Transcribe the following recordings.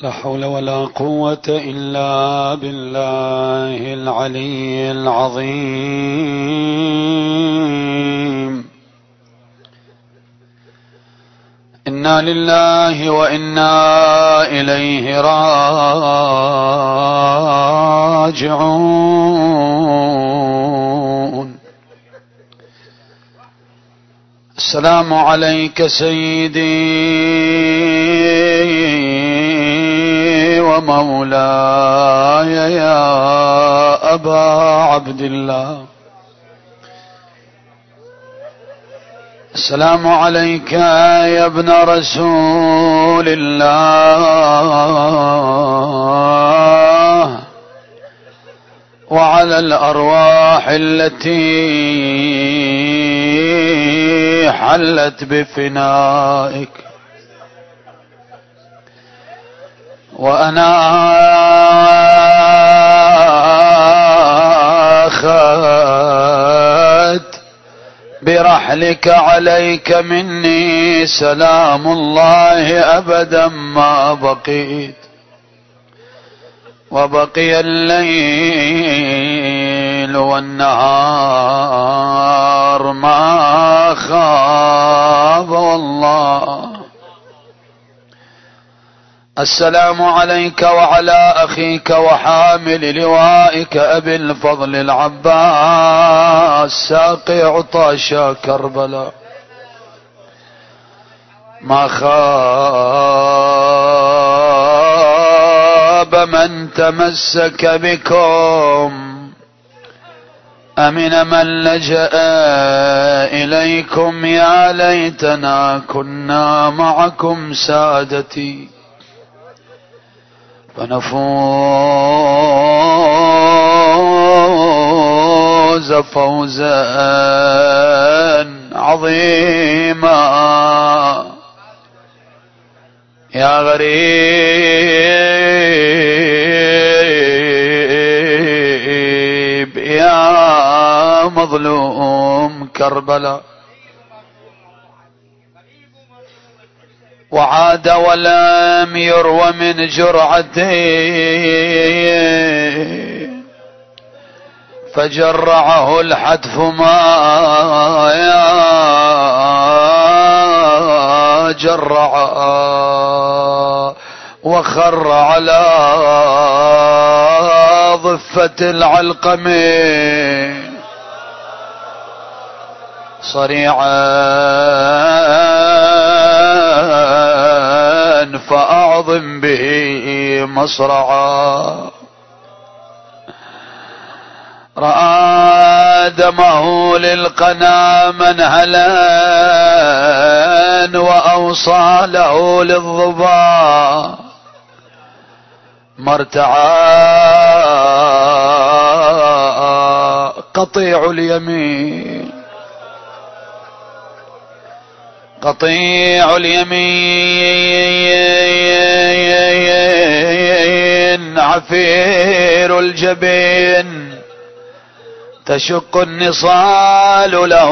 لا حول ولا قوة إلا بالله العلي العظيم. إنا لله وإنا إليه راجعون. السلام عليك سيدي ومولاي يا أبا عبد الله. السلام عليك يا ابن رسول الله. وعلى الأرواح التي حلت بفنائك. وأنا آخذت برحلك عليك مني سلام الله أبدا ما بقيت وبقي الليل والنهار ما خاب والله السلام عليك وعلى أخيك وحامل لوائك أبي الفضل العباس ساقي عطاشا كربلاء. ما خاب من تمسك بكم أمن من لجأ إليكم يا ليتنا كنا معكم سادتي. ونفوز فوزا عظيما. يا غريب يا مظلوم كربلاء. وعاد ولم يروى من جرعتين فجرعه الحتف ما جرع وخر على ضفة العلقمين صريعا فأعظم به مصرعا. رأى دمه للقنا منهلا وأوصى له للظبا مرتعا قطيع اليمين. قطيع اليمين عفير الجبين تشق النصال له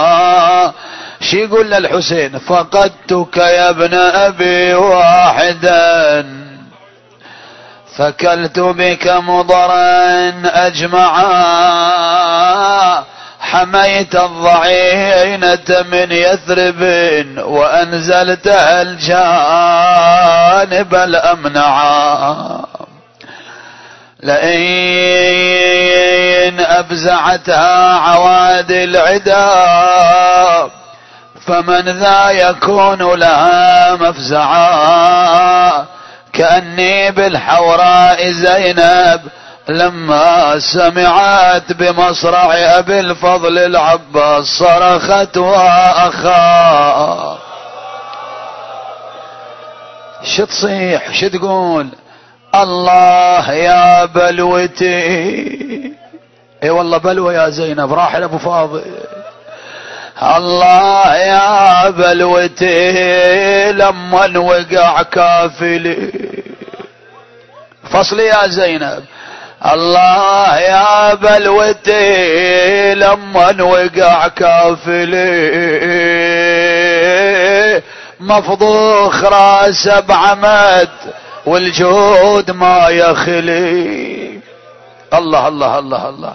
مضجعا شي يقول للحسين فقدتك يا ابن أبي واحدا فكلت بك مضرا أجمعا. حميت الضعينة من يثرب وأنزلتها الجانب الأمنعا لئن أبزعتها عوادي العدا فمن ذا يكون لها مفزعا. كأني بالحوراء زينب لما سمعت بمصرع أبي الفضل العباس صرخت وأخا. شو تصيح؟ شو تقول؟ الله يا بلوتي. إي والله بلوى يا زينب راحل ابو فاضل. الله يا بلوتي لما وقع كافلي. فصلي يا زينب. الله يا بلوتي لما وقع كافلي. مفضوخ راسه بعمد والجود ما يخلي. الله الله الله الله.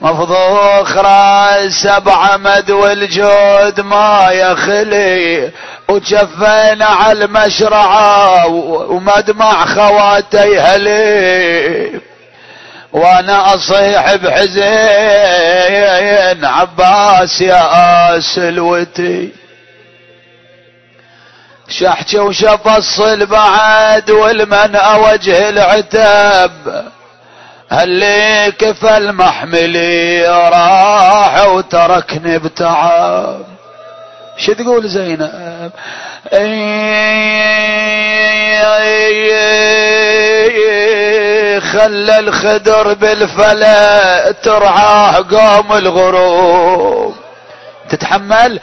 مفضوخ راسه بعمد والجود ما يخلي وجفينا على المشرعة ومدمع خواتي هلي. وأنا أصيح بحزين عباس يا سلوتي. شحكي وشفصل بعد والمن وجه العتاب. هل كفى المحملي راح وتركني بتعب. شو تقول زينب؟ خلى الخدر بالفلا ترعاه قوم الغروب. تتحمل؟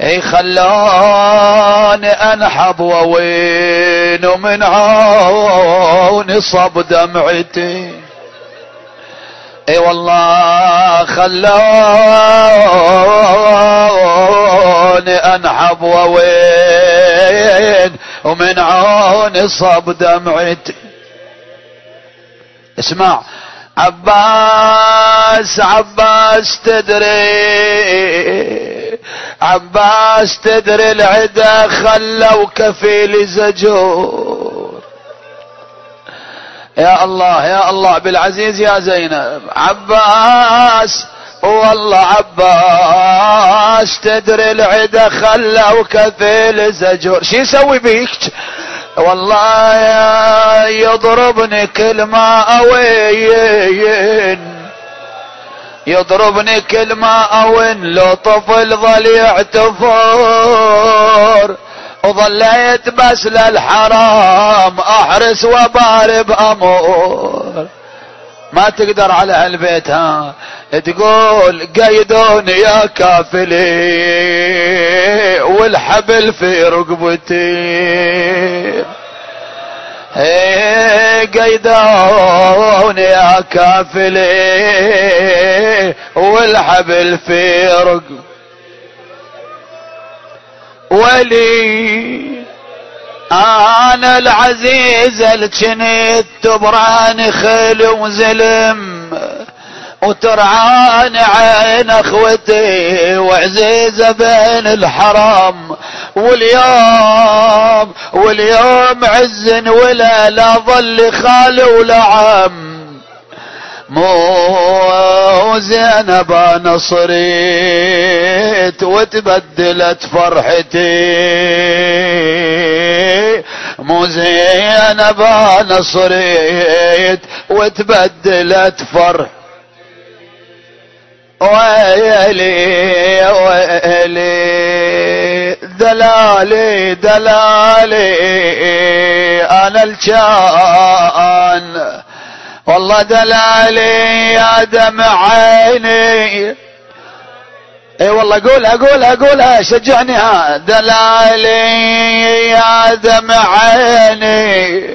إي خلاني أنحب ووين ومن عوني صب دمعتي. اي والله خلوني انحب ووين ومن عوني صب دمعتي اسمع عباس عباس تدري عباس تدري العدا خلوا كفيل زجور يا الله يا الله بالعزيز يا زينب. عباس والله عباس تدري العدا خلوا كفيل زجور شو يسوي بيك؟ والله يضربني كل ما أوين. يضربني كل ما أوين لو طفل ظل يعتفر وظليت بس للحرام أحرس وبارب أمور. ما تقدر على هالبيت ها؟ تقول قيدوني يا كافلي والحبل في رقبتي. قيدوني يا كافلي والحبل في رقبتي. ولي أنا العزيز الجنيت تبراني خيل وزلم وترعاني عين أخوتي وعزيزة بين الحرام واليوم واليوم عز ولا لا ظل خالي ولا عم. مو زينب أنا صريت وتبدلت فرحتي. مو زينب أنا صريت وتبدلت فرح ويلي ويلي دلالي دلالي أنا الجان والله دلالي يا دمع عيني. إي والله قولها قولها قولها شجعني ها. دلالي يا دمع عيني.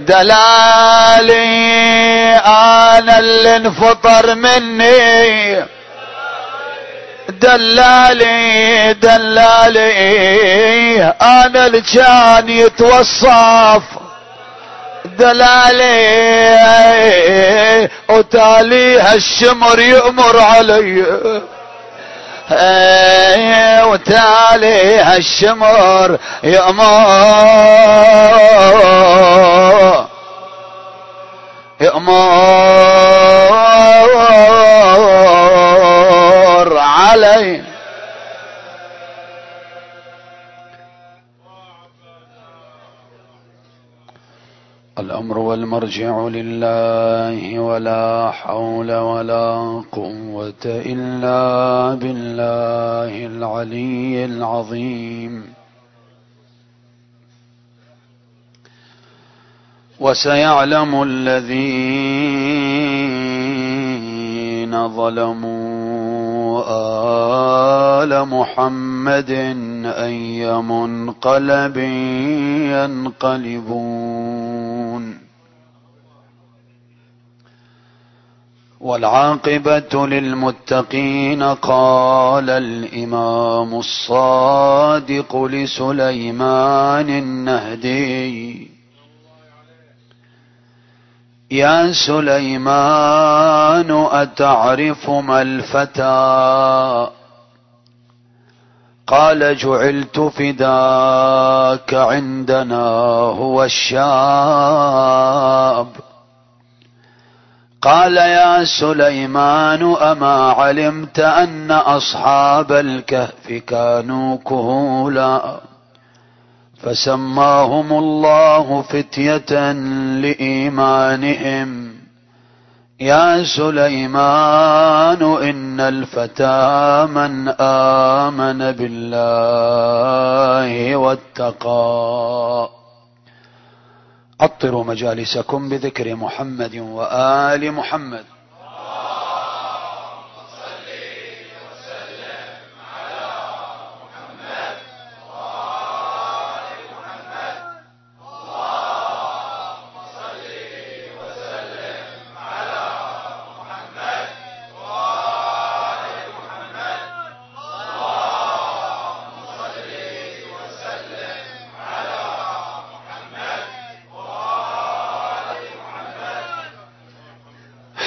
دلالي أنا اللي انفطر مني. دلالي دلالي أنا اللي كان يتوصف. دلالي وتالي هالشمر يأمر علي وتالي هالشمر يأمر يأمر علي الأمر والمرجع لله ولا حول ولا قوة إلا بالله العلي العظيم. وسيعلم الذين ظلموا آل محمد أي منقلب ينقلبون. والعاقبة للمتقين قال الإمام الصادق لسليمان النهدي. يا سليمان أتعرف ما الفتى؟ قال جعلت فداك عندنا هو الشاب. قال يا سليمان أما علمت أن أصحاب الكهف كانوا كهولا فسماهم الله فتية لإيمانهم. يا سليمان إن الفتى من آمن بالله واتقى. عطروا مجالسكم بذكر محمد وآل محمد.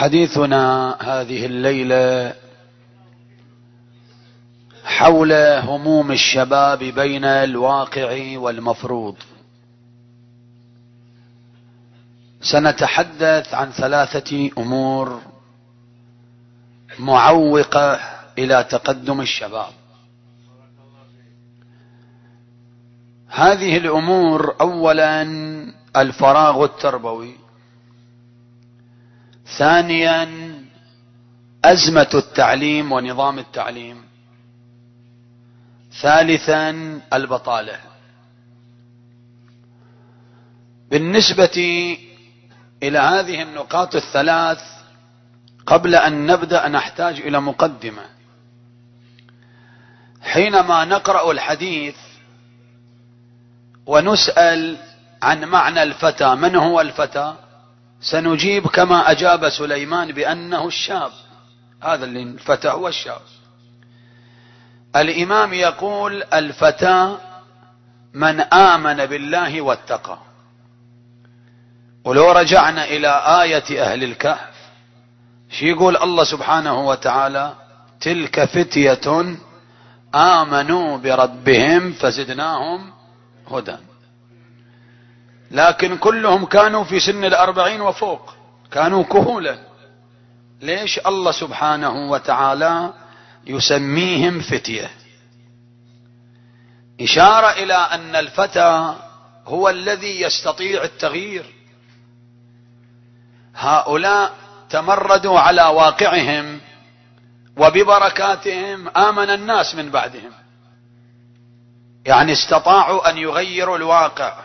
حديثنا هذه الليلة حول هموم الشباب بين الواقع والمفروض. سنتحدث عن ثلاثة أمور معوقة إلى تقدم الشباب. هذه الأمور اولا الفراغ التربوي. ثانيا أزمة التعليم ونظام التعليم. ثالثا البطالة. بالنسبة إلى هذه النقاط الثلاث قبل أن نبدأ نحتاج إلى مقدمة. حينما نقرأ الحديث ونسأل عن معنى الفتى من هو الفتى؟ سنجيب كما أجاب سليمان بأنه الشاب. هذا اللي الفتى هو الشاب. الإمام يقول الفتى من آمن بالله واتقى. ولو رجعنا إلى آية أهل الكهف شي يقول الله سبحانه وتعالى؟ تلك فتية آمنوا بربهم فزدناهم هدى. لكن كلهم كانوا في سن الأربعين وفوق. كانوا كهولا ليش الله سبحانه وتعالى يسميهم فتية؟ إشارة إلى أن الفتى هو الذي يستطيع التغيير. هؤلاء تمردوا على واقعهم وببركاتهم آمن الناس من بعدهم. يعني استطاعوا أن يغيروا الواقع.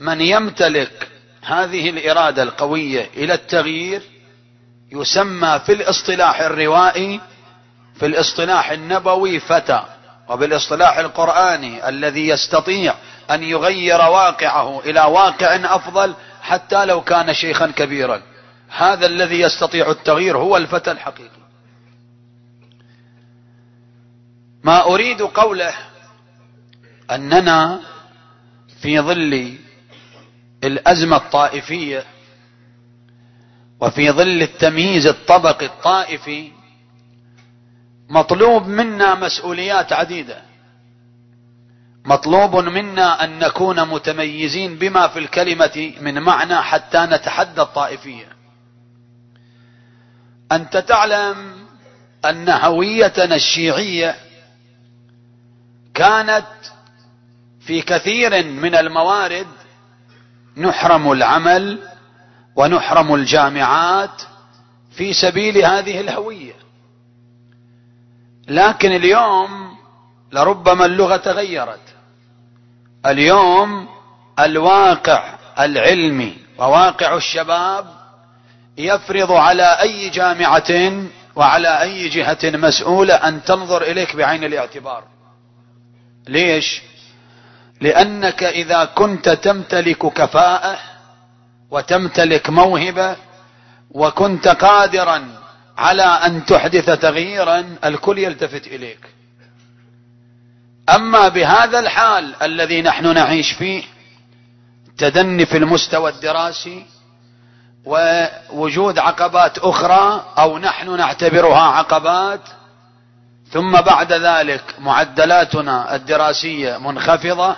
من يمتلك هذه الإرادة القوية إلى التغيير يسمى في الاصطلاح الروائي في الاصطلاح النبوي فتى وبالاصطلاح القرآني الذي يستطيع أن يغير واقعه إلى واقع أفضل حتى لو كان شيخا كبيرا. هذا الذي يستطيع التغيير هو الفتى الحقيقي. ما أريد قوله أننا في ظل الأزمة الطائفية وفي ظل التمييز الطبقي الطائفي مطلوب منا مسؤوليات عديدة. مطلوب منا أن نكون متميزين بما في الكلمة من معنى حتى نتحدى الطائفية. أنت تعلم أن هويتنا الشيعية كانت في كثير من الموارد نحرم العمل ونحرم الجامعات في سبيل هذه الهوية. لكن اليوم لربما اللغة تغيرت. اليوم الواقع العلمي وواقع الشباب يفرض على أي جامعة وعلى أي جهة مسؤولة أن تنظر إليك بعين الاعتبار. ليش؟ لأنك إذا كنت تمتلك كفاءة وتمتلك موهبة وكنت قادرا على أن تحدث تغييرا الكل يلتفت إليك. أما بهذا الحال الذي نحن نعيش فيه تدني في المستوى الدراسي ووجود عقبات أخرى أو نحن نعتبرها عقبات ثم بعد ذلك معدلاتنا الدراسية منخفضة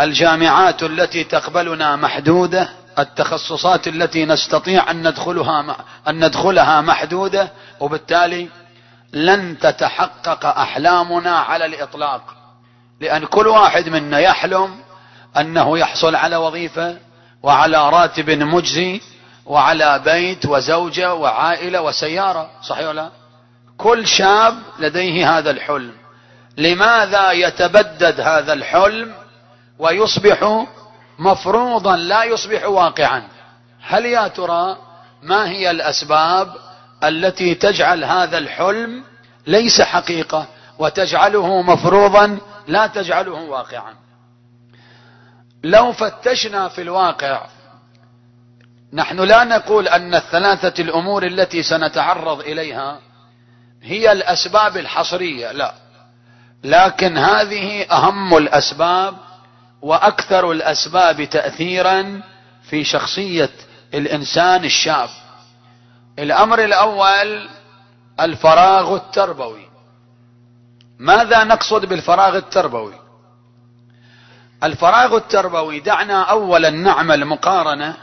الجامعات التي تقبلنا محدودة التخصصات التي نستطيع أن ندخلها أن ندخلها محدودة وبالتالي لن تتحقق أحلامنا على الإطلاق. لأن كل واحد منا يحلم أنه يحصل على وظيفة وعلى راتب مجزي وعلى بيت وزوجة وعائلة وسيارة صحيح ولا؟ كل شاب لديه هذا الحلم. لماذا يتبدد هذا الحلم ويصبح مفروضا لا يصبح واقعا؟ هل يا ترى ما هي الأسباب التي تجعل هذا الحلم ليس حقيقة وتجعله مفروضا لا تجعله واقعا؟ لو فتشنا في الواقع نحن لا نقول أن الثلاثة الأمور التي سنتعرض إليها هي الأسباب الحصرية لا. لكن هذه أهم الأسباب وأكثر الأسباب تاثيرا في شخصية الإنسان الشاب. الأمر الأول الفراغ التربوي. ماذا نقصد بالفراغ التربوي؟ الفراغ التربوي دعنا اولا نعمل مقارنة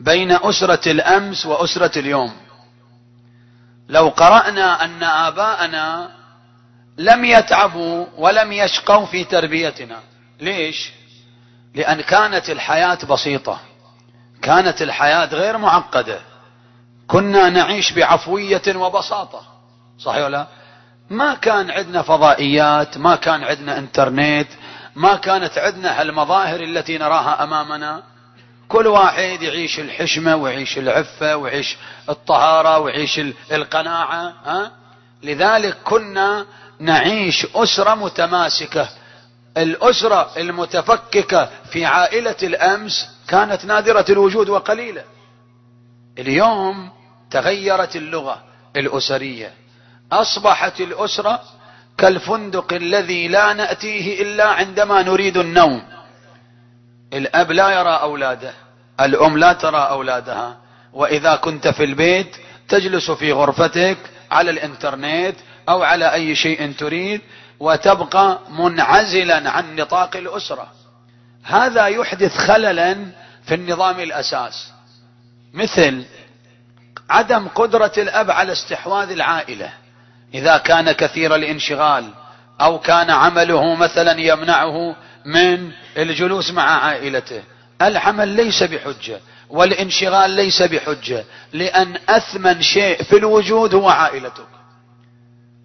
بين أسرة الأمس وأسرة اليوم. لو قرأنا أن آباءنا لم يتعبوا ولم يشقوا في تربيتنا. ليش؟ لأن كانت الحياة بسيطة. كانت الحياة غير معقدة. كنا نعيش بعفوية وبساطة. صحيح ولا؟ ما كان عندنا فضائيات ما كان عندنا إنترنت ما كانت عندنا هالمظاهر التي نراها أمامنا. كل واحد يعيش الحشمة ويعيش العفة ويعيش الطهارة ويعيش القناعة ها؟ لذلك كنا نعيش أسرة متماسكة. الأسرة المتفككة في عائلة الأمس كانت نادرة الوجود وقليلة. اليوم تغيرت اللغة الأسرية. أصبحت الأسرة كالفندق الذي لا نأتيه إلا عندما نريد النوم. الأب لا يرى أولاده الأم لا ترى أولادها. وإذا كنت في البيت تجلس في غرفتك على الإنترنت أو على أي شيء تريد وتبقى منعزلا عن نطاق الأسرة. هذا يحدث خللا في النظام الأساس. مثل عدم قدرة الأب على استحواذ العائلة. إذا كان كثير الانشغال أو كان عمله مثلا يمنعه من الجلوس مع عائلته. العمل ليس بحجة والانشغال ليس بحجة لأن أثمن شيء في الوجود هو عائلتك.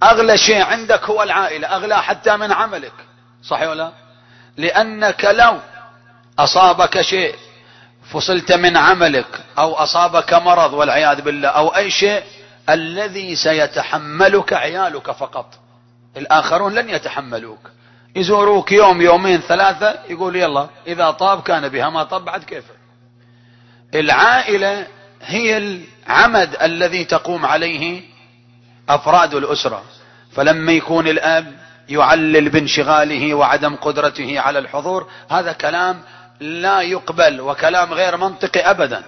أغلى شيء عندك هو العائلة أغلى حتى من عملك. صحيح ولا؟ لأنك لو أصابك شيء فصلت من عملك أو أصابك مرض والعياذ بالله أو أي شيء الذي سيتحملك عيالك فقط. الآخرون لن يتحملوك. يزوروك يوم يومين ثلاثة يقول يلا إذا طاب كان بها ما طاب بعد كيف؟ العائلة هي العمد الذي تقوم عليه أفراد الأسرة. فلما يكون الأب يعلل بانشغاله وعدم قدرته على الحضور هذا كلام لا يقبل وكلام غير منطقي ابدا.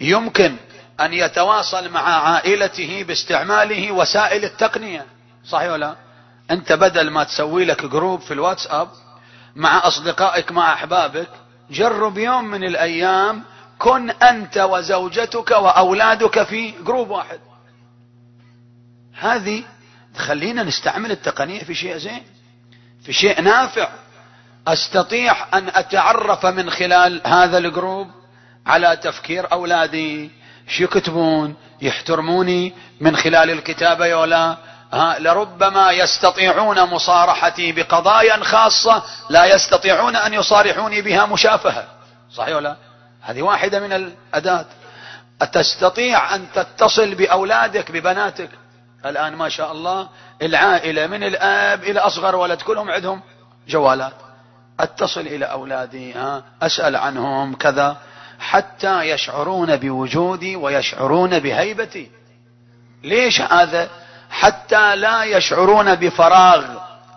يمكن أن يتواصل مع عائلته باستعماله وسائل التقنية صحيح ولا؟ أنت بدل ما تسوي لك جروب في الواتساب مع أصدقائك مع أحبابك جرب يوم من الأيام كن أنت وزوجتك وأولادك في group واحد. هذه تخلينا نستعمل التقنية في شيء زين في شيء نافع. أستطيع أن أتعرف من خلال هذا ال group على تفكير أولادي شو يكتبون يحترموني من خلال الكتابة ولا لربما يستطيعون مصارحتي بقضايا خاصة لا يستطيعون أن يصارحوني بها مشافهة. صحيح ولا؟ هذه واحدة من الأداة. أتستطيع أن تتصل بأولادك ببناتك؟ الآن ما شاء الله العائلة من الآب إلى أصغر ولد كلهم عندهم جوالات. أتصل إلى أولادي أسأل عنهم كذا حتى يشعرون بوجودي ويشعرون بهيبتي. ليش هذا؟ حتى لا يشعرون بفراغ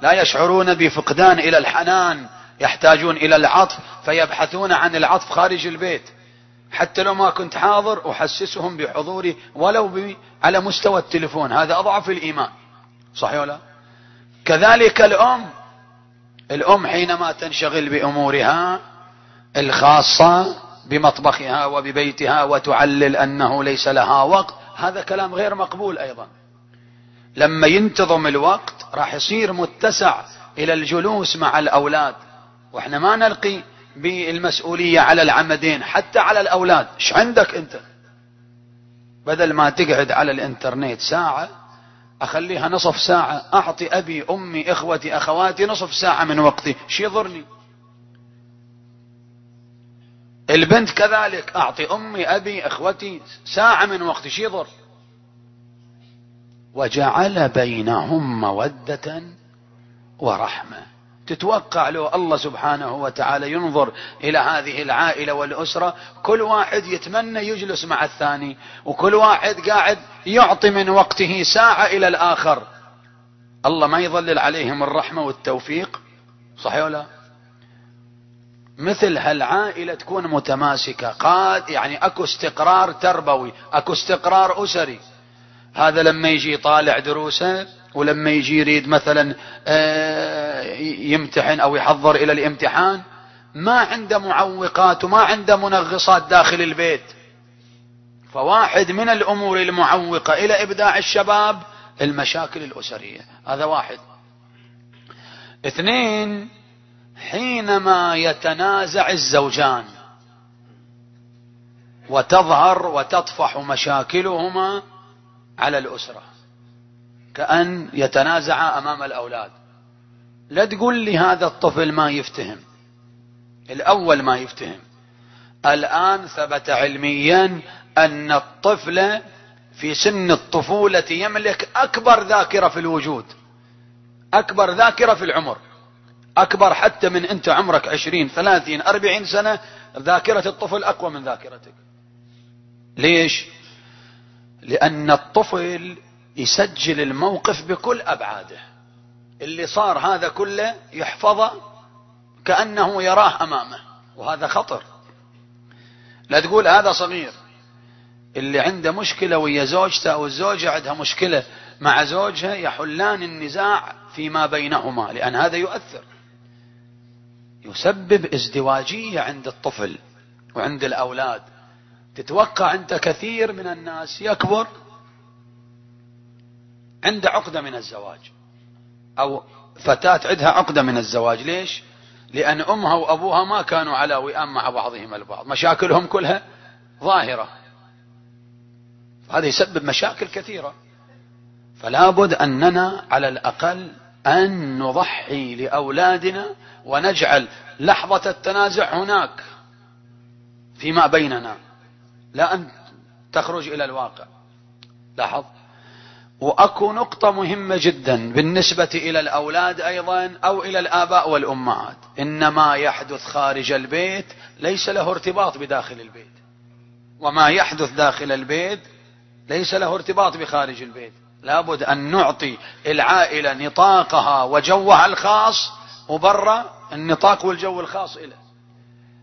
لا يشعرون بفقدان إلى الحنان يحتاجون إلى العطف فيبحثون عن العطف خارج البيت. حتى لو ما كنت حاضر أحسسهم بحضوري ولو على مستوى التلفون هذا أضعف الإيمان. صحيح ولا؟ كذلك الأم. الأم حينما تنشغل بأمورها الخاصة بمطبخها وببيتها وتعلل أنه ليس لها وقت هذا كلام غير مقبول أيضا. لما ينتظم الوقت راح يصير متسع إلى الجلوس مع الأولاد. وإحنا ما نلقي بالمسؤولية على العمدين حتى على الأولاد. إيش عندك أنت؟ بدل ما تقعد على الإنترنت ساعة أخليها نصف ساعة. أعطي أبي أمي إخوتي أخواتي نصف ساعة من وقتي. شي يضرني؟ البنت كذلك. أعطي أمي أبي إخوتي ساعة من وقتي. شي يضر؟ وجعل بينهم مودة ورحمة. تتوقع لو الله سبحانه وتعالى ينظر إلى هذه العائلة والأسرة كل واحد يتمنى يجلس مع الثاني وكل واحد قاعد يعطي من وقته ساعة إلى الآخر. الله ما يظلل عليهم الرحمة والتوفيق؟ صحيح ولا؟ مثل هالعائلة تكون متماسكة قاد يعني أكو استقرار تربوي أكو استقرار أسري. هذا لما يجي يطالع دروسه ولما يجي يريد مثلا آه، يمتحن أو يحضر إلى الامتحان ما عنده معوقات وما عنده منغصات داخل البيت. فواحد من الأمور المعوقة إلى إبداع الشباب المشاكل الأسرية. هذا واحد. اثنين حينما يتنازع الزوجان وتظهر وتطفح مشاكلهما على الأسرة. كأن يتنازع أمام الأولاد. لا تقول لي هذا الطفل ما يفتهم. الأول ما يفتهم. الآن ثبت علميا أن الطفل في سن الطفولة يملك أكبر ذاكرة في الوجود. أكبر ذاكرة في العمر. أكبر حتى من أنت عمرك عشرين ثلاثين أربعين سنة ذاكرة الطفل أقوى من ذاكرتك. ليش؟ لأن الطفل يسجل الموقف بكل أبعاده. اللي صار هذا كله يحفظه كأنه يراه أمامه وهذا خطر. لا تقول هذا صغير. اللي عنده مشكلة ويا زوجته أو الزوجة عندها مشكلة مع زوجها يحلان النزاع فيما بينهما لأن هذا يؤثر. يسبب ازدواجية عند الطفل وعند الأولاد. تتوقع أنت كثير من الناس يكبر عند عقدة من الزواج. أو فتاة عندها عقدة من الزواج. ليش؟ لأن أمها وأبوها ما كانوا على وئام مع بعضهم البعض. مشاكلهم كلها ظاهرة. هذا يسبب مشاكل كثيرة. فلا بد أننا على الأقل أن نضحي لأولادنا ونجعل لحظة التنازع هناك فيما بيننا. لا أن تخرج إلى الواقع. لاحظ؟ وأكو نقطة مهمة جدا بالنسبة إلى الأولاد أيضا أو إلى الآباء والأمهات. إنما يحدث خارج البيت ليس له ارتباط بداخل البيت. وما يحدث داخل البيت ليس له ارتباط بخارج البيت. لابد أن نعطي العائلة نطاقها وجوها الخاص وبرا النطاق والجو الخاص إليه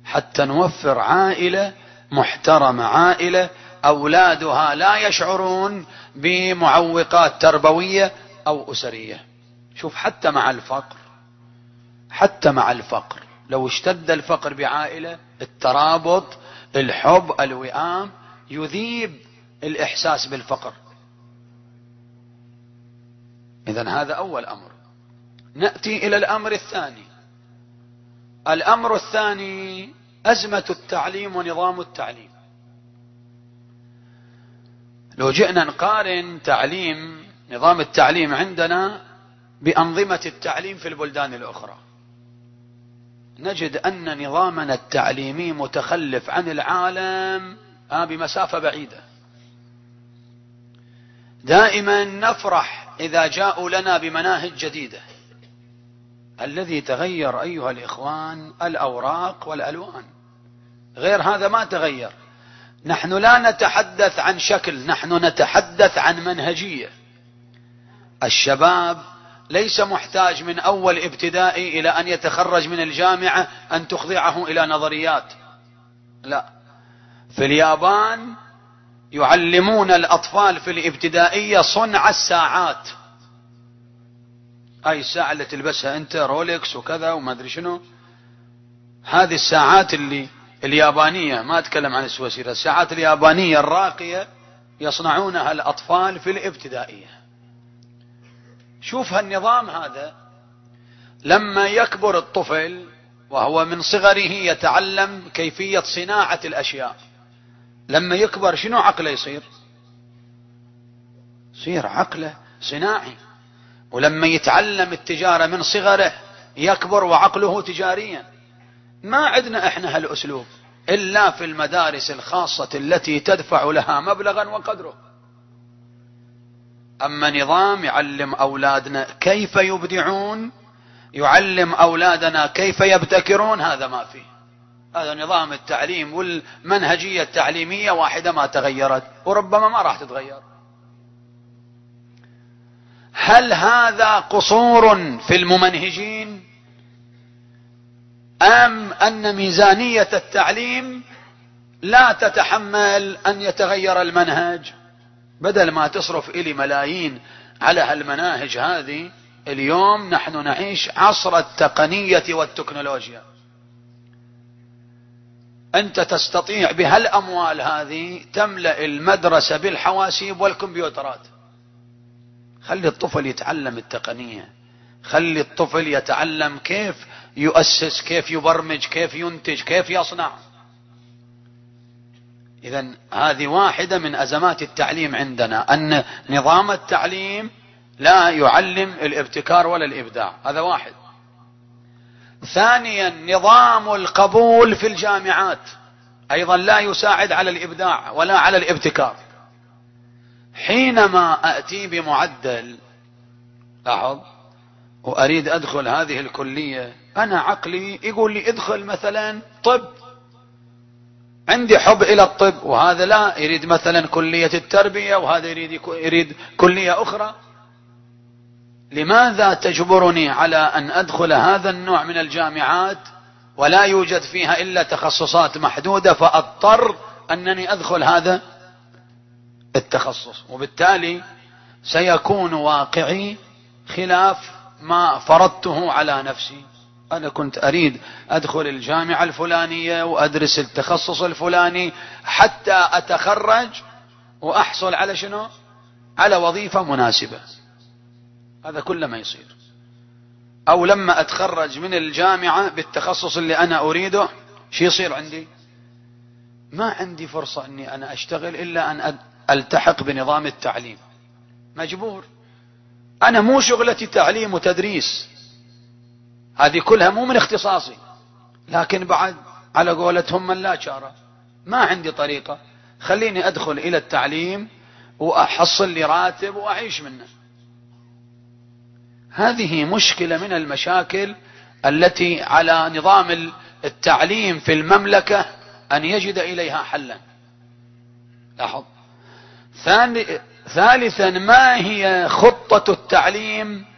حتى نوفر عائلة محترمة عائلة أولادها لا يشعرون بمعوقات تربوية أو أسرية. شوف حتى مع الفقر حتى مع الفقر. لو اشتد الفقر بعائلة الترابط الحب الوئام يذيب الإحساس بالفقر. إذا هذا أول أمر. نأتي إلى الأمر الثاني. الأمر الثاني أزمة التعليم ونظام التعليم. لو جئنا نقارن تعليم نظام التعليم عندنا بأنظمة التعليم في البلدان الأخرى. نجد أن نظامنا التعليمي متخلف عن العالم بمسافة بعيدة. دائما نفرح إذا جاءوا لنا بمناهج جديدة. الذي تغير أيها الإخوان الأوراق والألوان. غير هذا ما تغير. نحن لا نتحدث عن شكل نحن نتحدث عن منهجية. الشباب ليس محتاج من أول ابتدائي إلى أن يتخرج من الجامعة أن تخضعه إلى نظريات. لا. في اليابان يعلمون الأطفال في الابتدائية صنع الساعات. هاي الساعة اللي تلبسها أنت رولكس وكذا وما أدري شنو. هذه الساعات اللي اليابانية ما أتكلم عن السويسرية. الساعات اليابانية الراقية يصنعونها الأطفال في الابتدائية. شوف هالنظام هذا. لما يكبر الطفل وهو من صغره يتعلم كيفية صناعة الأشياء لما يكبر شنو عقله يصير؟ يصير عقله صناعي. ولما يتعلم التجارة من صغره يكبر وعقله تجاريا. ما عندنا إحنا هالأسلوب إلا في المدارس الخاصة التي تدفع لها مبلغا وقدره. أما نظام يعلم أولادنا كيف يبدعون يعلم أولادنا كيف يبتكرون هذا ما فيه. هذا نظام التعليم والمنهجية التعليمية واحدة ما تغيرت وربما ما راح تتغير. هل هذا قصور في الممنهجين؟ أم أن ميزانية التعليم لا تتحمل أن يتغير المنهج؟ بدل ما تصرف إلي ملايين على هالمناهج هذه اليوم نحن نعيش عصر التقنية والتكنولوجيا. أنت تستطيع بهالأموال هذه تملأ المدرسة بالحواسيب والكمبيوترات. خلي الطفل يتعلم التقنية. خلي الطفل يتعلم كيف يؤسس كيف يبرمج كيف ينتج كيف يصنع. اذا هذه واحدة من أزمات التعليم عندنا أن نظام التعليم لا يعلم الابتكار ولا الإبداع. هذا واحد. ثانيا نظام القبول في الجامعات. أيضا لا يساعد على الإبداع ولا على الابتكار. حينما أتي بمعدل لاحظ وأريد أدخل هذه الكلية أنا عقلي يقول لي ادخل مثلا طب عندي حب إلى الطب وهذا لا يريد مثلا كلية التربية وهذا يريد يريد كلية أخرى. لماذا تجبرني على أن أدخل هذا النوع من الجامعات ولا يوجد فيها إلا تخصصات محدودة فأضطر أنني أدخل هذا التخصص؟ وبالتالي سيكون واقعي خلاف ما فرضته على نفسي. أنا كنت أريد أدخل الجامعة الفلانية وأدرس التخصص الفلاني حتى أتخرج وأحصل على شنو؟ على وظيفة مناسبة. هذا كل ما يصير. أو لما أتخرج من الجامعة بالتخصص اللي أنا أريده شو يصير عندي؟ ما عندي فرصة إني أنا أشتغل إلا أن ألتحق بنظام التعليم. مجبور. أنا مو شغلتي تعليم وتدريس. هذه كلها مو من اختصاصي. لكن بعد على قولتهم من لا شارة ما عندي طريقة. خليني أدخل إلى التعليم وأحصل لي راتب وأعيش منه. هذه مشكلة من المشاكل التي على نظام التعليم في المملكة أن يجد إليها حلا. لاحظ. ثالثا ما هي خطة التعليم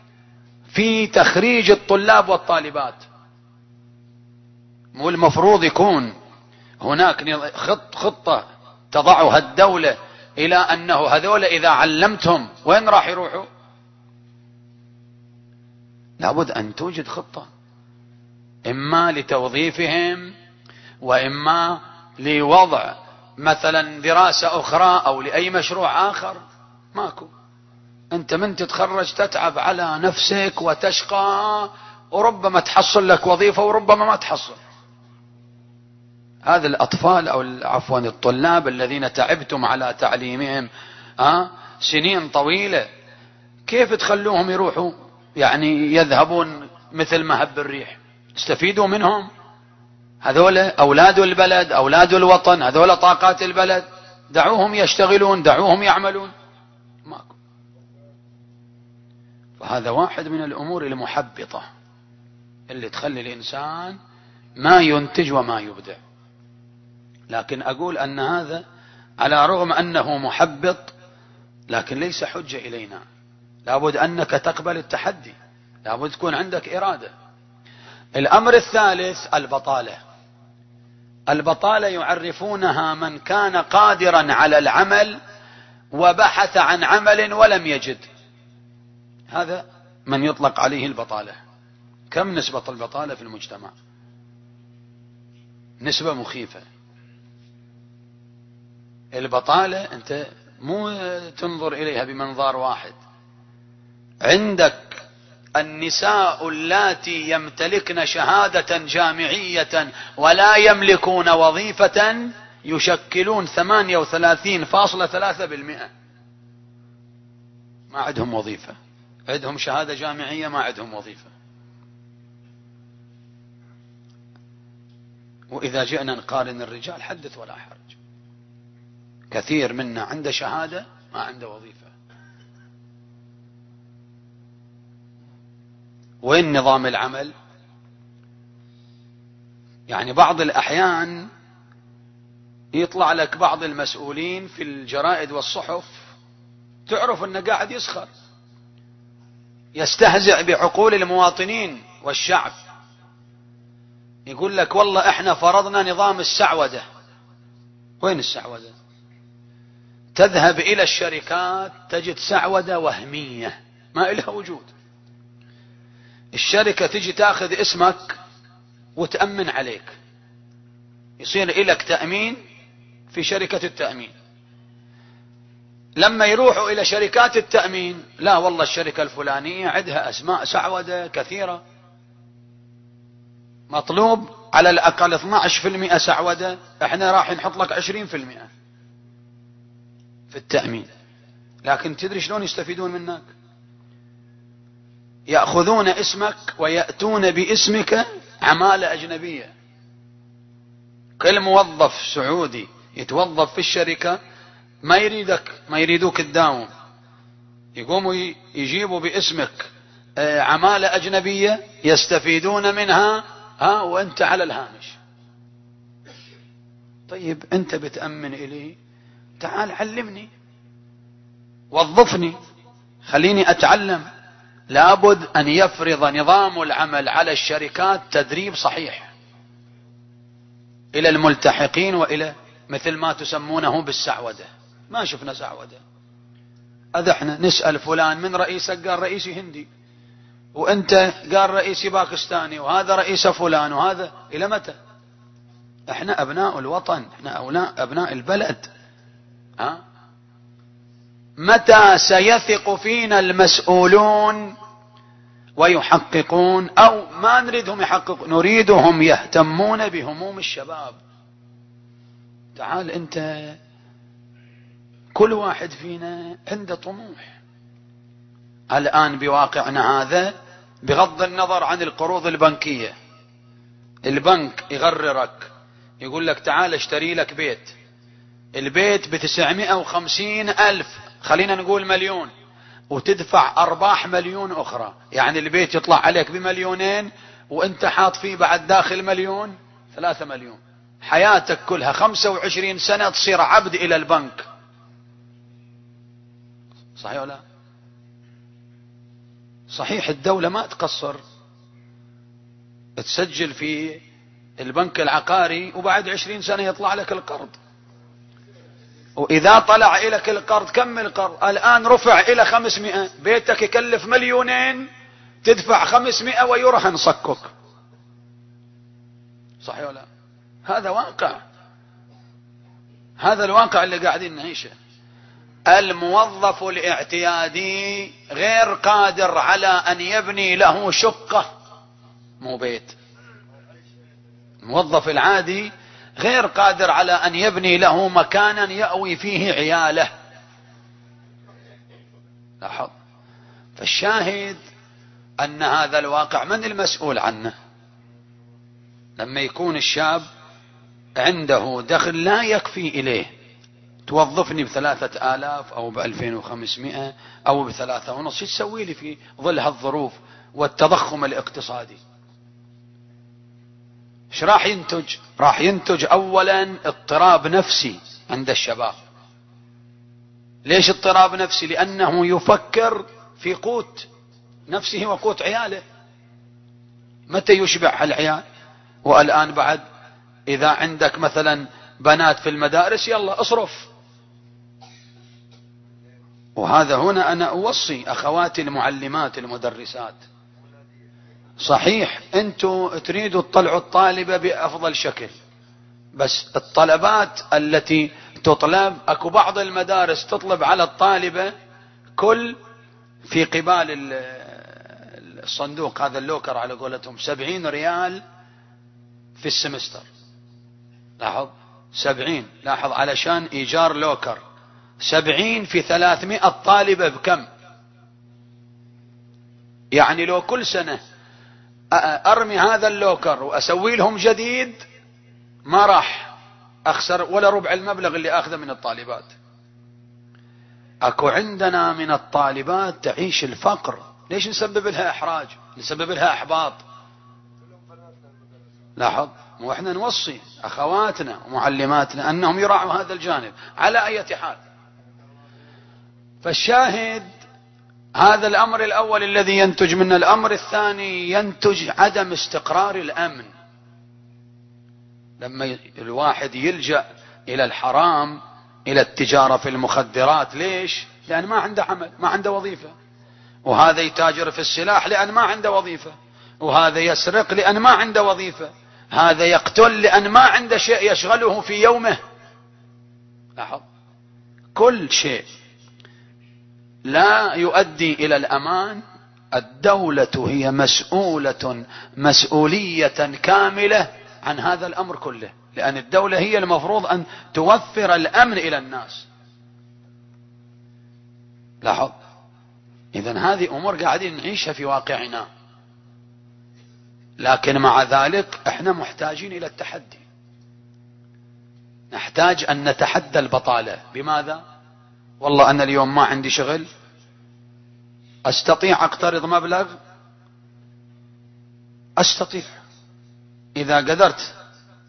في تخريج الطلاب والطالبات. مو المفروض يكون هناك خط خطة تضعها الدولة إلى أنه هذول إذا علمتهم وين راح يروحوا؟ لابد أن توجد خطة. إما لتوظيفهم وإما لوضع مثلا دراسة أخرى أو لأي مشروع آخر. ماكو. أنت من تتخرج تتعب على نفسك وتشقى وربما تحصل لك وظيفة وربما ما تحصل. هذا الأطفال أو عفوا الطلاب الذين تعبتم على تعليمهم ها سنين طويلة كيف تخلوهم يروحوا؟ يعني يذهبون مثل ما هب الريح. استفيدوا منهم؟ هذول أولاد البلد أولاد الوطن هذول طاقات البلد. دعوهم يشتغلون دعوهم يعملون ماكو فهذا واحد من الأمور المحبطة اللي تخلي الإنسان ما ينتج وما يبدع. لكن أقول أن هذا على رغم أنه محبط لكن ليس حجة إلينا. لابد أنك تقبل التحدي. لابد تكون عندك إرادة. الأمر الثالث البطالة. البطالة يعرفونها من كان قادرا على العمل وبحث عن عمل ولم يجد. هذا من يطلق عليه البطالة. كم نسبة البطالة في المجتمع؟ نسبة مخيفة. البطالة أنت مو تنظر إليها بمنظار واحد. عندك النساء اللاتي يمتلكن شهادة جامعية ولا يملكون وظيفة يشكلون ثمانية وثلاثين فاصلة ثلاثة بالمئة. ما عندهم وظيفة. عندهم شهادة جامعية ما عندهم وظيفة. وإذا جئنا نقارن الرجال حدث ولا حرج. كثير منا عنده شهادة ما عنده وظيفة. وين نظام العمل؟ يعني بعض الأحيان يطلع لك بعض المسؤولين في الجرائد والصحف تعرف إنه قاعد يسخر. يستهزئ بعقول المواطنين والشعب. يقول لك والله إحنا فرضنا نظام السعودة. وين السعودة؟ تذهب إلى الشركات تجد سعودة وهمية ما إلها وجود. الشركة تجي تأخذ اسمك وتأمن عليك. يصير لك تأمين في شركة التأمين. لما يروحوا إلى شركات التأمين لا والله الشركة الفلانية عندها أسماء سعودة كثيرة. مطلوب على الأقل 12% سعودة إحنا راح نحط لك 20% في التأمين. لكن تدري شلون يستفيدون منك؟ يأخذون اسمك ويأتون باسمك عمالة أجنبية. كل موظف سعودي يتوظف في الشركة ما يريدك ما يريدوك تداوم. يقوموا يجيبوا باسمك. آه، عمالة أجنبية يستفيدون منها ها وأنت على الهامش. طيب أنت بتأمن إلي. تعال علمني. وظفني. خليني أتعلم. لابد أن يفرض نظام العمل على الشركات تدريب صحيح. إلى الملتحقين وإلى مثل ما تسمونه بالسعودة. ما شفنا سعودة هذا إحنا نسأل فلان من رئيسك؟ قال رئيسي هندي. وأنت؟ قال رئيسي باكستاني. وهذا رئيس فلان وهذا إلى متى؟ إحنا أبناء الوطن إحنا أبناء البلد. ها؟ متى سيثق فينا المسؤولون ويحققون؟ أو ما نريدهم يحققون نريدهم يهتمون بهموم الشباب. تعال أنت كل واحد فينا عنده طموح. الآن بواقعنا هذا بغض النظر عن القروض البنكية. البنك يغررك يقول لك تعال اشتري لك بيت. البيت بتسعمائة وخمسين ألف خلينا نقول مليون. وتدفع أرباح مليون أخرى. يعني البيت يطلع عليك بمليونين وأنت حاط فيه بعد داخل مليون ثلاثة مليون. حياتك كلها خمسة وعشرين سنة تصير عبد إلى البنك. صحيح ولا صحيح الدولة ما تقصر. تسجل في البنك العقاري وبعد عشرين سنة يطلع لك القرض. وإذا طلع لك القرض كم القرض؟ الآن رفع إلى خمسمائة. بيتك يكلف مليونين تدفع خمسمائة ويرهن صكك صحيح ولا هذا واقع. هذا الواقع اللي قاعدين نعيشه. الموظف الاعتيادي غير قادر على أن يبني له شقة. مو بيت. الموظف العادي غير قادر على أن يبني له مكانا يأوي فيه عياله. لاحظ. فالشاهد أن هذا الواقع من المسؤول عنه؟ لما يكون الشاب عنده دخل لا يكفي إليه. توظفني بثلاثة آلاف أو بألفين وخمسمائة أو بثلاثة ونص. شو تسوي لي في ظل هالظروف والتضخم الاقتصادي؟ إيش راح ينتج؟ راح ينتج اولا اضطراب نفسي عند الشباب. ليش اضطراب نفسي؟ لأنه يفكر في قوت نفسه وقوت عياله. متى يشبع العيال وألآن بعد إذا عندك مثلا بنات في المدارس يلا اصرف. وهذا هنا أنا أوصي أخواتي المعلمات المدرسات. صحيح أنتم تريدوا تطلعوا الطالبة بأفضل شكل بس الطلبات التي تطلب أكو بعض المدارس تطلب على الطالبة كل في قبال الصندوق هذا ال locker على قولتهم سبعين ريال في ال semester. لاحظ؟ سبعين. لاحظ علشان إيجار locker. سبعين في ثلاثمائة طالبة بكم. يعني لو كل سنة أرمي هذا اللوكر وأسوي لهم جديد ما راح أخسر ولا ربع المبلغ اللي أخذه من الطالبات. أكو عندنا من الطالبات تعيش الفقر. ليش نسبب لها إحراج؟ نسبب لها إحباط. لاحظ وإحنا نوصي أخواتنا ومعلماتنا أنهم يراعوا هذا الجانب. على أي حال؟ فالشاهد هذا الأمر الأول الذي ينتج منه الأمر الثاني ينتج عدم استقرار الأمن. لما الواحد يلجأ إلى الحرام إلى التجارة في المخدرات ليش؟ لأن ما عنده عمل ما عنده وظيفة. وهذا يتاجر في السلاح لأن ما عنده وظيفة. وهذا يسرق لأن ما عنده وظيفة. هذا يقتل لأن ما عنده شيء يشغله في يومه. لاحظ؟ كل شيء. لا يؤدي إلى الأمان. الدولة هي مسؤولة مسؤولية كاملة عن هذا الأمر كله لأن الدولة هي المفروض أن توفر الأمن إلى الناس. لاحظ اذا هذه أمور قاعدين نعيشها في واقعنا. لكن مع ذلك إحنا محتاجين إلى التحدي. نحتاج أن نتحدى البطالة. بماذا؟ والله أنا اليوم ما عندي شغل. أستطيع أقترض مبلغ؟ أستطيع. إذا قدرت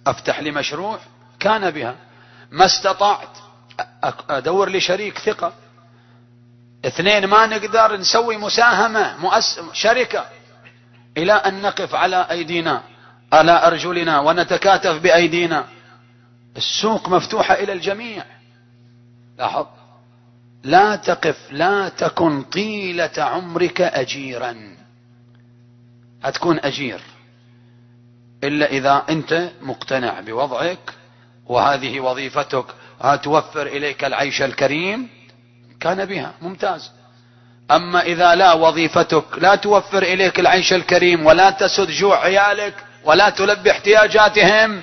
أفتح لي مشروع كان بها. ما استطعت أدور لي شريك ثقة. اثنين ما نقدر نسوي مساهمة مؤس... شركة. إلى أن نقف على أيدينا على أرجلنا ونتكاتف بأيدينا. السوق مفتوحة إلى الجميع. لاحظ؟ لا تقف لا تكن طيلة عمرك أجيرا. هتكون أجير. إلا إذا أنت مقتنع بوضعك وهذه وظيفتك توفر إليك العيش الكريم كان بها ممتاز. أما إذا لا وظيفتك لا توفر إليك العيش الكريم ولا تسد جوع عيالك ولا تلبي احتياجاتهم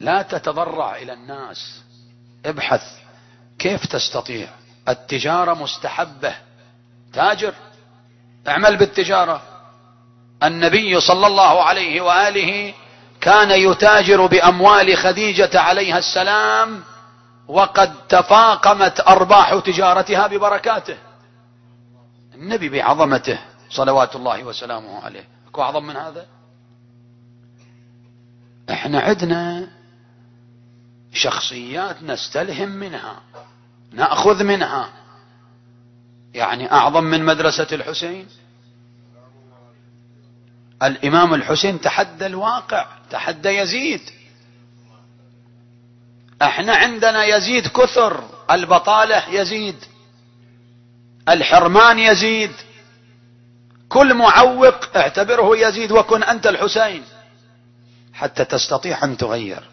لا تتضرع إلى الناس. ابحث. كيف تستطيع؟ التجارة مستحبة. تاجر؟ اعمل بالتجارة. النبي صلى الله عليه وآله كان يتاجر بأموال خديجة عليها السلام وقد تفاقمت أرباح تجارتها ببركاته. النبي بعظمته صلوات الله وسلامه عليه. أكو أعظم من هذا؟ إحنا عندنا شخصيات نستلهم منها نأخذ منها. يعني أعظم من مدرسة الحسين؟ الإمام الحسين تحدى الواقع تحدى يزيد. إحنا عندنا يزيد كثر البطالة يزيد الحرمان يزيد. كل معوق اعتبره يزيد وكن أنت الحسين. حتى تستطيع أن تغير.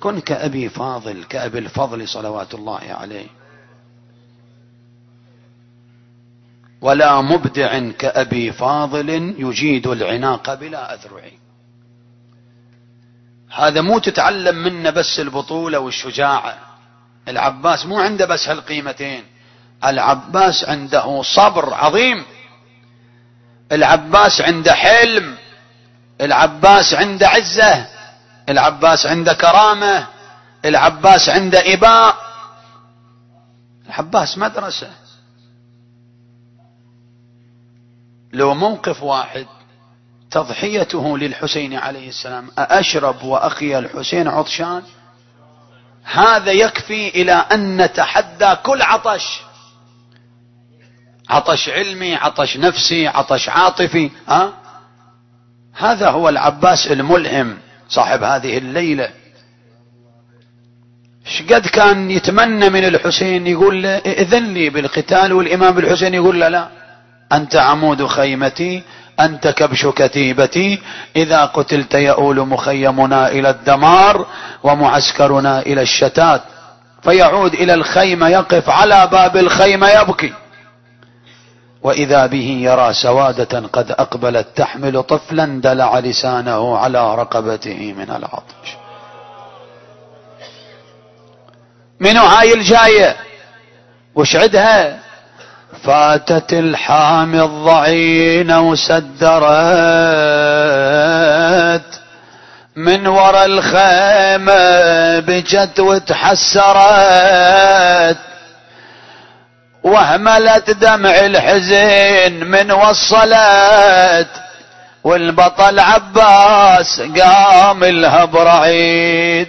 كن كأبي فاضل كأبي الفضل صلوات الله عليه. ولا مبدع كأبي فاضل يجيد العناق بلا أذرع. هذا مو تتعلم منه بس البطولة والشجاعة العباس مو عنده بس هالقيمتين. العباس عنده صبر عظيم. العباس عنده حلم. العباس عنده عزة. العباس عنده كرامة العباس عنده إباء. العباس مدرسة. لو موقف واحد تضحيته للحسين عليه السلام أأشرب وأخي الحسين عطشان؟ هذا يكفي إلى أن نتحدى كل عطش. عطش علمي عطش نفسي عطش عاطفي ها؟ هذا هو العباس الملهم. صاحب هذه الليلة. شقد كان يتمنى من الحسين يقول له إذن لي بالقتال. والإمام الحسين يقول له لا أنت عمود خيمتي أنت كبش كتيبتي إذا قتلت يؤول مخيمنا إلى الدمار ومعسكرنا إلى الشتات. فيعود إلى الخيمة يقف على باب الخيمة يبكي. وإذا به يرى سوادة قد أقبلت تحمل طفلا دلع لسانه على رقبته من العطش. منو هاي الجاية؟ وش عدها؟ فاتت الحامي الضعينة وسدرت من ورا الخيمة بجت وتحسرت وهملت دمع الحزين من وصلت والبطل عباس قام لها برعيد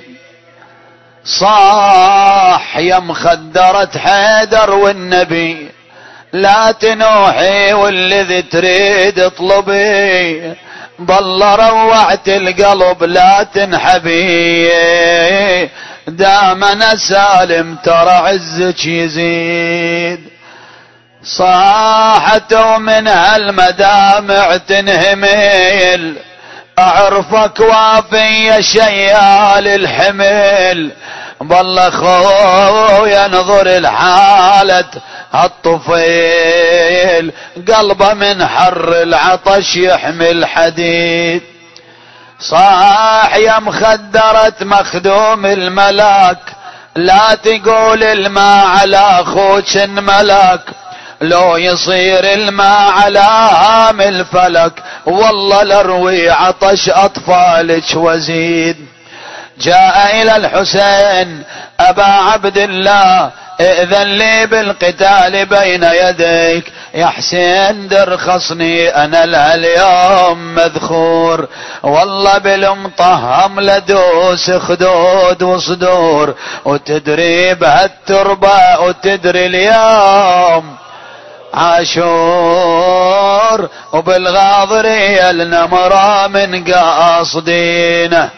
صاح يا مخدرة حيدر والنبي. لا تنوحي والذي تريد اطلبي. ضل روعت القلب لا تنحبي. دام سالم ترى عزك يزيد. صاحت ومن هالمدامع تنهميل أعرفك وافي شيال الحمل ظل خويا ينظر الحالة الطفيل قلبه من حر العطش يحمل حديد. صاح يا مخدرة مخدوم الملاك. لا تقول الماء على أخوك ملاك. لو يصير الماء على هام الفلك والله لروي عطش أطفالك وزيد. جاء إلى الحسين أبا عبد الله ائذن لي بالقتال بين يديك يا حسين درخصني أنا اليوم مذخور. والله بالمطهم لدوس خدود وصدور. وتدري بهالتربة وتدري اليوم عاشور. وبالغاضرية النمرة من قاصدينه.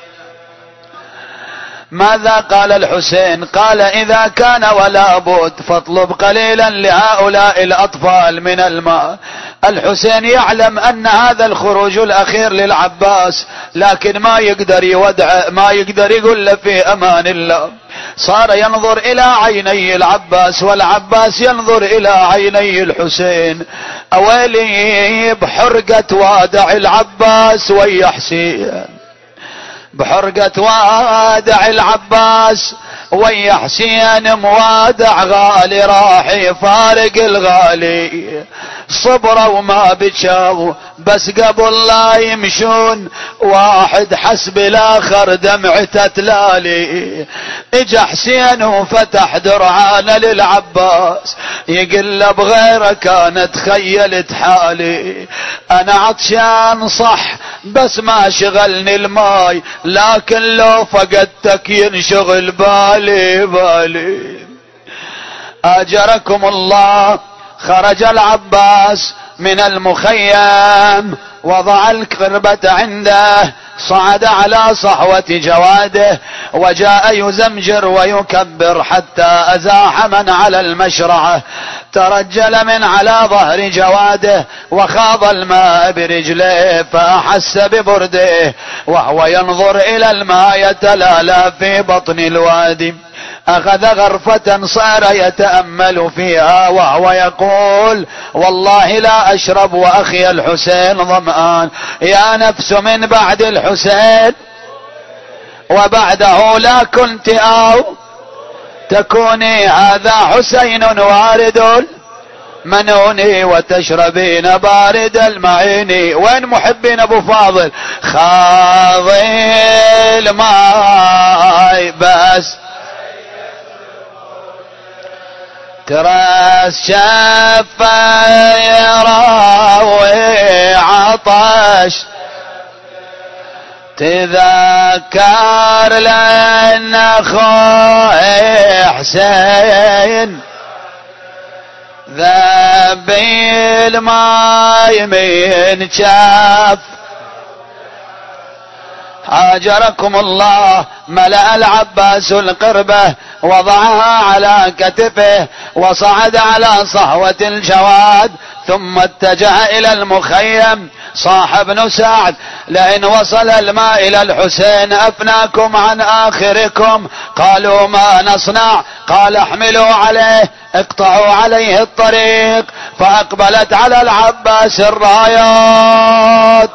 ماذا قال الحسين؟ قال إذا كان ولا بد فاطلب قليلا لهؤلاء الأطفال من الماء الحسين يعلم أن هذا الخروج الأخير للعباس لكن ما يقدر يودع ما يقدر يقول له في أمان الله. صار ينظر إلى عيني العباس والعباس ينظر إلى عيني الحسين. أويلي بحرقة وادع العباس ويا حسين بحرقة وادع العباس ويا حسين موادع غالي راح يفارق الغالي. صبروا وما بكوا بس قبل لا يمشون. واحد حسب الآخر دمعته تلالي إجا حسين وفتح درعانه للعباس. يقول له بغيرك أنا تخيلت حالي. أنا عطشان صح بس ما شغلني الماي. لكن لو فقدتك ينشغل بالي بالي أجركم الله. خرج العباس من المخيم. وضع الكربة عنده صعد على صحوة جواده وجاء يزمجر ويكبر حتى أزاح من على المشرعة ترجل من على ظهر جواده وخاض الماء برجليه فأحس ببرده وهو ينظر إلى الماء يتلالى في بطن الوادي. أخذ غرفة صار يتأمل فيها وهو يقول والله لا أشرب وأخي الحسين ظمآن. يا نفس من بعد الحسين. وبعده لا كنت أو تكوني هذا حسين وارد منوني وتشربين بارد المعيني وين محبين أبو فاضل؟ خاضي الماي بس. تراس شفا يراوي عطش. تذكر لأن أخوي حسين ذبي الماي من شاف هاجركم الله ملأ العباس القربة وضعها على كتفه وصعد على صهوة الجواد ثم اتجه إلى المخيم. صاح ابن سعد لئن وصل الماء إلى الحسين أفناكم عن آخركم. قالوا ما نصنع قال احملوا عليه اقطعوا عليه الطريق. فأقبلت على العباس الرايات.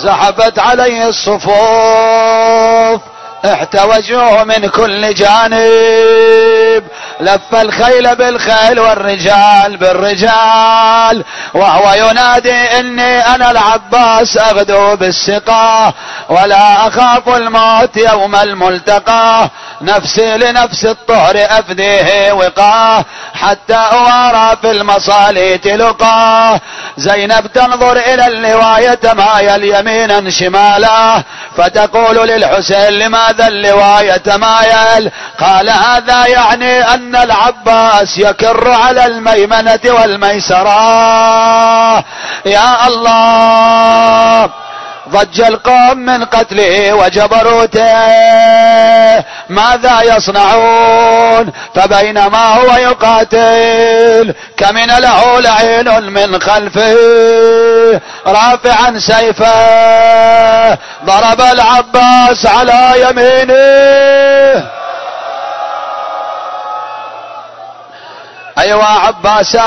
زحفت عليه الصفوف. احتوجوه من كل جانب. لف الخيل بالخيل والرجال بالرجال. وهو ينادي إني أنا العباس أغدو بالسقاه ولا أخاف الموت يوم الملتقى. نفسي لنفس الطهر أفديه وقاه حتى أوارى في المصاليت لقاه زينب تنظر إلى اللواية تمايل يمينا شمالا. فتقول للحسين لماذا اللواية تمايل قال هذا يعني أن العباس يكر على الميمنة والميسرة. يا الله! ضج القوم من قتله وجبروته ماذا يصنعون؟ فبينما هو يقاتل كمن له لعين من خلفه. رافعا سيفه ضرب العباس على يمينه. ايوا عباسا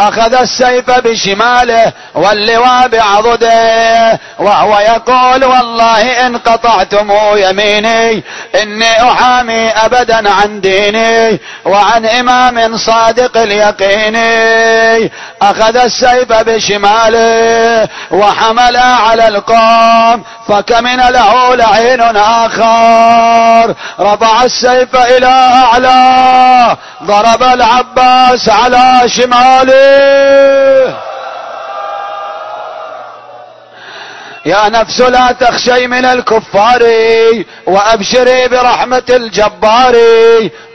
أخذ السيف بشماله واللواء بعضده وهو يقول والله إن قطعتم يميني إني أحامي أبدا عن ديني وعن إمام صادق اليقين. أخذ السيف بشماله وحمل على القوم فكمن له لعين آخر. رفع السيف إلى أعلى ضرب العباس على شماله. يا نفس لا تخشي من الكفار وأبشري برحمة الجبار.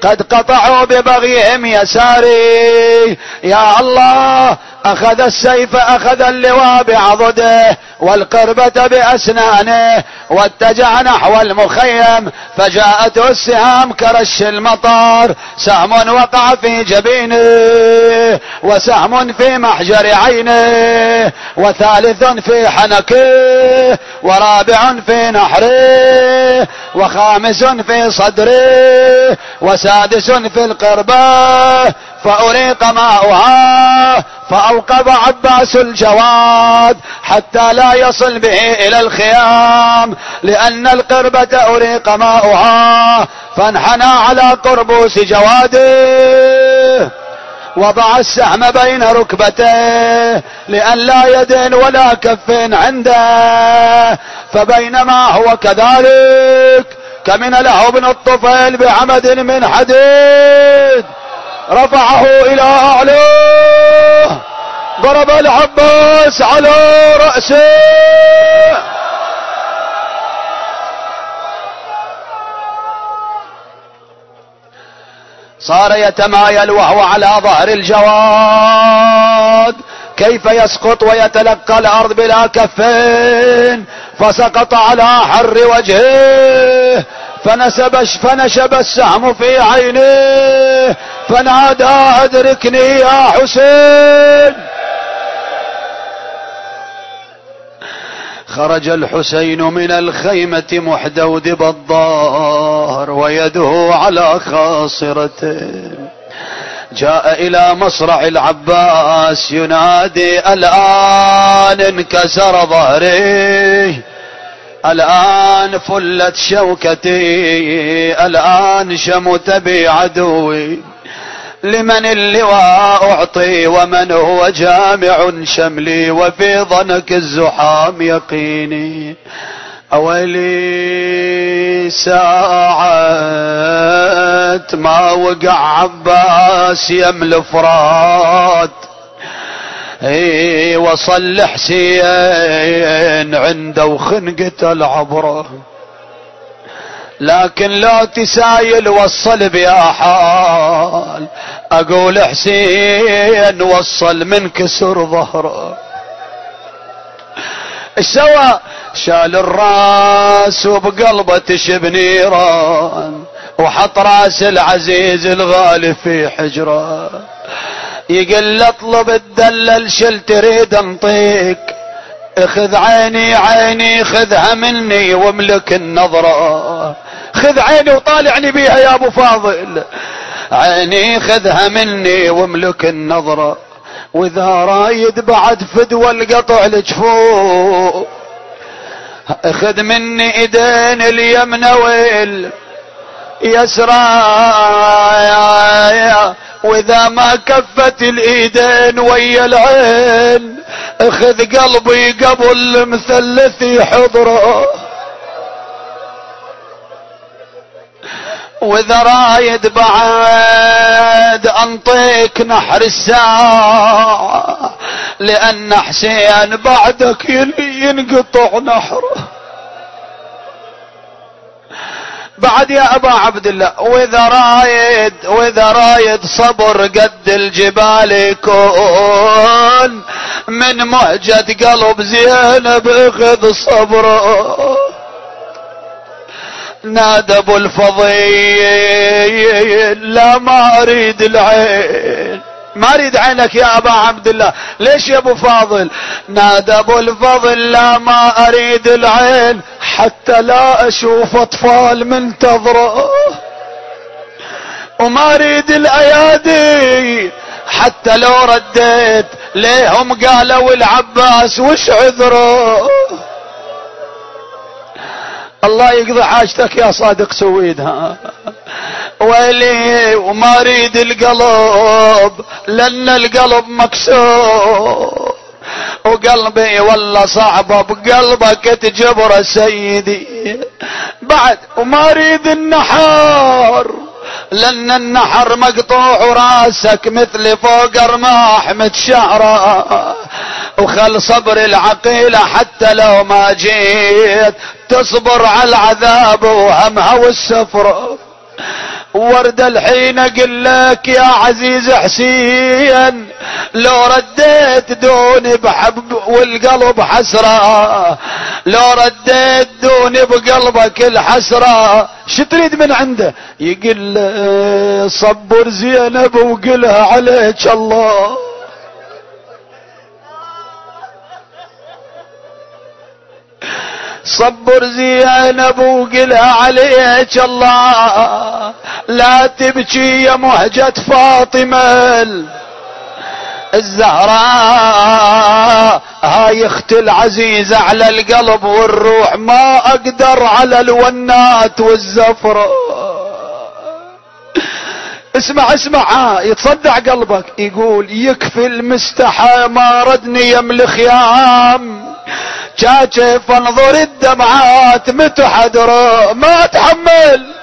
قد قطعوا ببغيهم يساري. يا الله أخذ السيف أخذ اللواء بعضده والقربة بأسنانه واتجع نحو المخيم فجاءته السهام كرش المطار. سهم وقع في جبينه وسهم في محجر عينه وثالث في حنكه ورابع في نحره وخامس في صدره وسادس في القربة. فأريق ماؤها فأوقف عباس الجواد حتى لا يصل به إلى الخيام لأن القربة أريق ماؤها فانحنى على قربوس جواده. وضع السهم بين ركبتيه لا يد ولا كف عنده. فبينما هو كذلك كمن له ابن الطفيل بعمد من حديد. رفعه إلى اعلاه ضرب العباس على رأسه. صار يتمايل وهو على ظهر الجواد. كيف يسقط ويتلقى الأرض بلا كفين؟ فسقط على حر وجهه. فنسب فنشب السهم في عينيه فنادى ادركني يا حسين. خرج الحسين من الخيمة محدودب الظهر ويده على خاصرته جاء إلى مصرع العباس ينادي الآن انكسر ظهري. الآن فلت شوكتي الآن شمت بي عدوي لمن اللواء أعطي ومن هو جامع شملي وفي ضنك الزحام يقيني. أولي ساعة ما وقع عباس يمل فرات. إي وصل حسين عنده وخنقته العبره لكن لو تسايل وصل بيا حال. أقول حسين وصل من كسر ظهره سوى؟ شال الراس وبقلبة تشب نيران وحط راس العزيز الغالي في حجره يقل اطلب الدلل شل تريد انطيك. اخذ عيني عيني خذها مني واملك النظرة. خذ عيني وطالعني بيها يا أبو فاضل. عيني خذها مني واملك النظرة. وإذا رايد بعد فدوى القطع الجفوف. اخذ مني إيدين اليمنى ويل. يسرى وإذا ما كفت الإيدين ويا العين أخذ قلبي قبل مثلثي حضره. وإذا رايد بعد انطيك نحر الساعة لأن حسين بعدك ينقطع نحره. بعد يا أبا عبد الله وإذا رايد وإذا رايد صبر قد الجبال يكون. من مهجة قلب زينب اخذ صبره. نادى أبو الفضيل لا ما أريد العين. ما أريد عينك يا أبا عبد الله. ليش يا أبو فاضل؟ نادى أبو الفضل لا ما أريد العين حتى لا أشوف أطفال منتظرة. وما أريد الأيادي حتى لو رديت ليهم قالوا العباس وش عذره. الله يقضي حاجتك يا صادق سويدها. ويلي وما أريد القلب لأن القلب مكسور. وقلبي والله صعبة بقلبك تجبر سيدي. بعد وما أريد النحار لأن النحر مقطوع وراسك مثل فوق رماح متشعرة. وخل صبر العقيلة حتى لو ما جيت تصبر على العذاب وهمها والسفر. ورد الحين أقول لك يا عزيز حسين لو رديت دوني بحب والقلب حسرة لو رديت دوني بقلبك الحسرة شو تريد من عنده؟ يقول صبر زينب وقلها عليك الله. صبر زينب وقلها عليك الله. لا تبكي يا مهجة فاطمة. الزهراء هاي أخت العزيزة على القلب والروح ما أقدر على الونات والزفرة اسمع اسمع يتصدع قلبك يقول يكفي المستحى ما ردني يملي خيام شاكف انظر الدمعات متى حدره ما اتحمل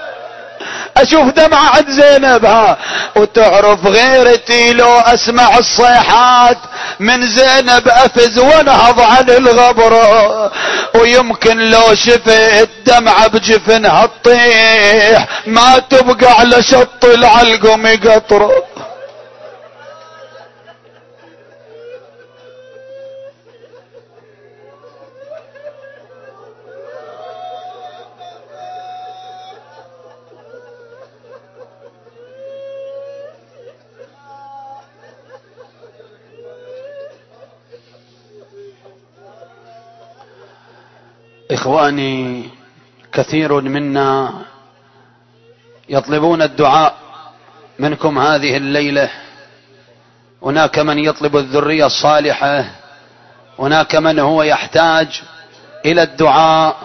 أشوف دمعة عند زينب ها وتعرف غيرتي لو أسمع الصيحات من زينب أفز وانهض عن الغبرة ويمكن لو شفت دمعة بجفنها تطيح ما تبقى على شط العلقم قطره إخواني كثير منا يطلبون الدعاء منكم هذه الليلة. هناك من يطلب الذرية الصالحة هناك من هو يحتاج إلى الدعاء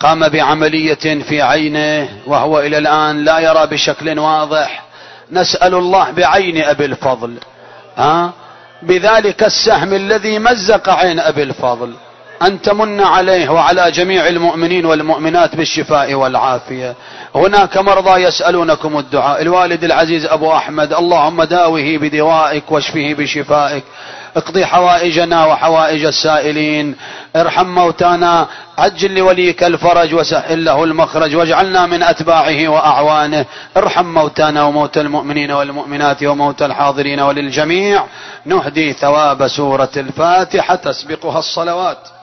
قام بعملية في عينه وهو إلى الآن لا يرى بشكل واضح. نسأل الله بعين أبي الفضل. ها؟ بذلك السهم الذي مزق عين أبي الفضل. أن تمن عليه وعلى جميع المؤمنين والمؤمنات بالشفاء والعافية. هناك مرضى يسألونكم الدعاء. الوالد العزيز أبو أحمد اللهم داوه بدوائك واشفه بشفائك. اقضي حوائجنا وحوائج السائلين. ارحم موتانا. عجل لوليك الفرج وسهل له المخرج. واجعلنا من أتباعه وأعوانه. ارحم موتانا وموتى المؤمنين والمؤمنات وموتى الحاضرين وللجميع. نهدي ثواب سورة الفاتحة. تسبقها الصلوات.